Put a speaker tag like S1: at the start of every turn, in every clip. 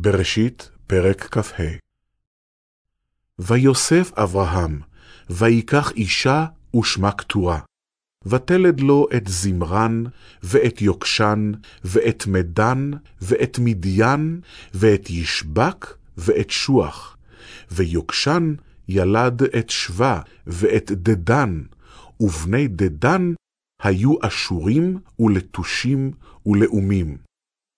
S1: בראשית, פרק כ"ה. ויוסף אברהם, ויקח אישה ושמה קטורה. ותלד לו את זמרן, ואת יוקשן, ואת מדן, ואת מדיין, ואת ישבק, ואת שוח. ויוקשן ילד את שבה, ואת דדן, ובני דדן היו אשורים ולטושים ולאומים.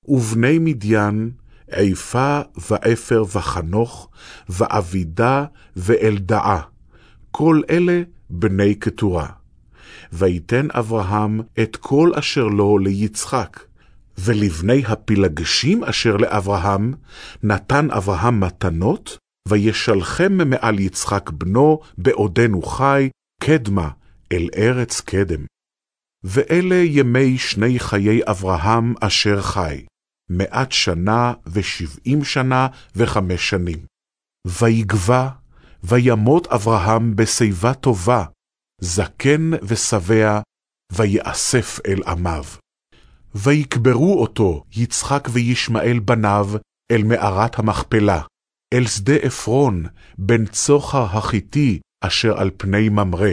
S1: ובני מדיין, עיפה ואפר וחנוך, ואבידה ואלדעה, כל אלה בני קטורה. ויתן אברהם את כל אשר לו ליצחק, ולבני הפילגשים אשר לאברהם, נתן אברהם מתנות, וישלחם מעל יצחק בנו, בעודנו חי, קדמה, אל ארץ קדם. ואלה ימי שני חיי אברהם אשר חי, מאת שנה ושבעים שנה וחמש שנים. ויגבה, וימות אברהם בשיבה טובה, זקן ושבע, ויאסף אל עמיו. ויקברו אותו יצחק וישמעאל בניו אל מערת המכפלה, אל שדה עפרון, בן צוחר החיתי, אשר על פני ממרא.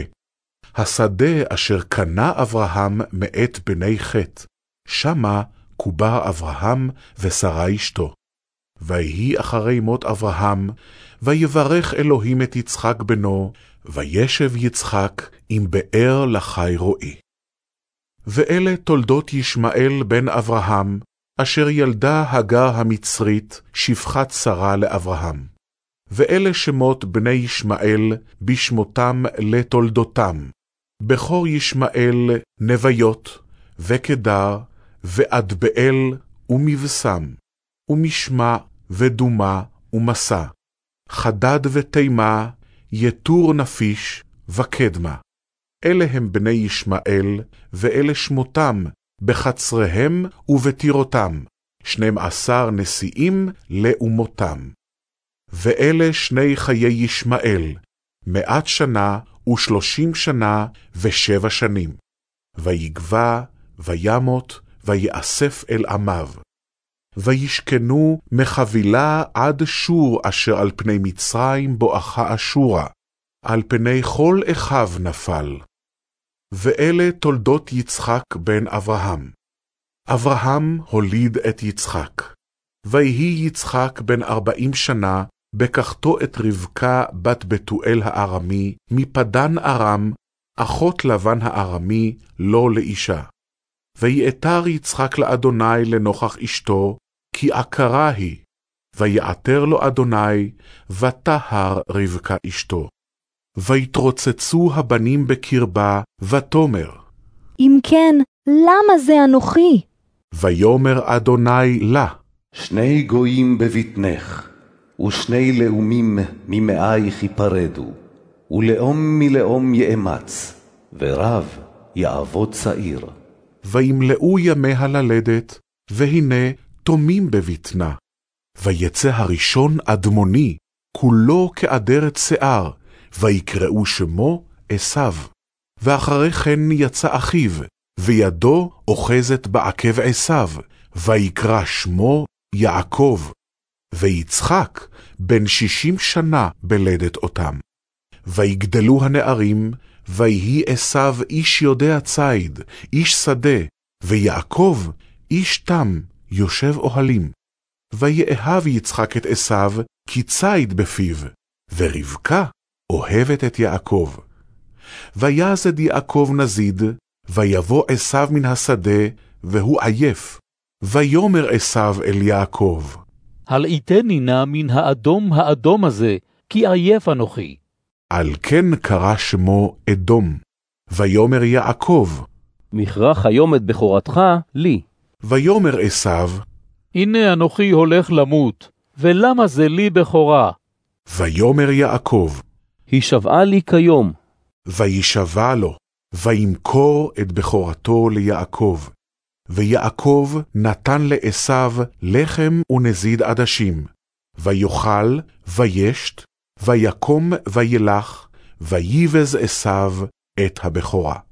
S1: השדה אשר קנה אברהם מאת בני חטא, שמה קובר אברהם ושרה אשתו. ויהי אחרי מות אברהם, ויברך אלוהים את יצחק בנו, וישב יצחק עם באר לחי רועי. ואלה תולדות ישמעאל בן אברהם, אשר ילדה הגר המצרית, שפחת שרה לאברהם. ואלה שמות בני ישמעאל בשמותם לתולדותם. בכור ישמעאל נביות, וקדר, ואדבאל, ומבשם, ומשמע, ודומה, ומסע, חדד ותימה, יתור נפיש, וקדמה. אלה הם בני ישמעאל, ואלה שמותם, בחצריהם ובטירותם, שנים עשר נשיאים לאומותם. ואלה שני חיי ישמעאל, מאת שנה ושלושים שנה ושבע שנים. ויגבה, וימות, ויאסף אל עמיו. וישכנו מחבילה עד שור אשר על פני מצרים בואכה אשורה, על פני כל אחיו נפל. ואלה תולדות יצחק בן אברהם. אברהם הוליד את יצחק. ויהי יצחק בן ארבעים שנה, בקחתו את רבקה בת בתואל הארמי, מפדן ארם, אחות לבן הארמי, לא לאישה. ויעתר יצחק לאדוני לנוכח אשתו, כי עקרה היא. ויעתר לו אדוני, וטהר רבקה אשתו. ויתרוצצו הבנים בקרבה, ותאמר.
S2: אם כן, למה זה אנוכי?
S1: ויאמר אדוני לה.
S3: שני גויים בבטנך, ושני לאומים ממאייך ייפרדו, ולאום מלאום יאמץ, ורב יעבוד צעיר.
S1: וימלאו ימיה ללדת, והנה תומים בבטנה. ויצא הראשון אדמוני, כולו כאדרת שיער, ויקראו שמו עשיו. ואחרי כן יצא אחיו, וידו אוחזת בעקב עשיו, ויקרא שמו יעקב. ויצחק בן שישים שנה בלדת אותם. ויגדלו הנערים, ויהי עשיו איש יודע ציד, איש שדה, ויעקב איש תם, יושב אוהלים. ויאהב יצחק את עשיו, כי ציד בפיו, ורבקה אוהבת את יעקב. ויזד יעקב נזיד, ויבוא עשיו מן השדה, והוא עייף. ויאמר עשיו אל יעקב,
S4: הלעיטני נא מן האדום האדום הזה, כי עייף אנוכי.
S1: על כן קרא שמו אדום. ויאמר יעקב,
S5: מכרח היום את בכורתך לי.
S1: ויאמר עשיו,
S4: הנה אנוכי הולך למות, ולמה זה לי בכורה?
S1: ויאמר יעקב,
S5: הישבעה לי כיום.
S1: וישבע לו, וימכור את בכורתו ליעקב. ויעקב נתן לעשיו לחם ונזיד עדשים. ויאכל, וישת, ויקום וילך, ויבז עשיו את הבכורה.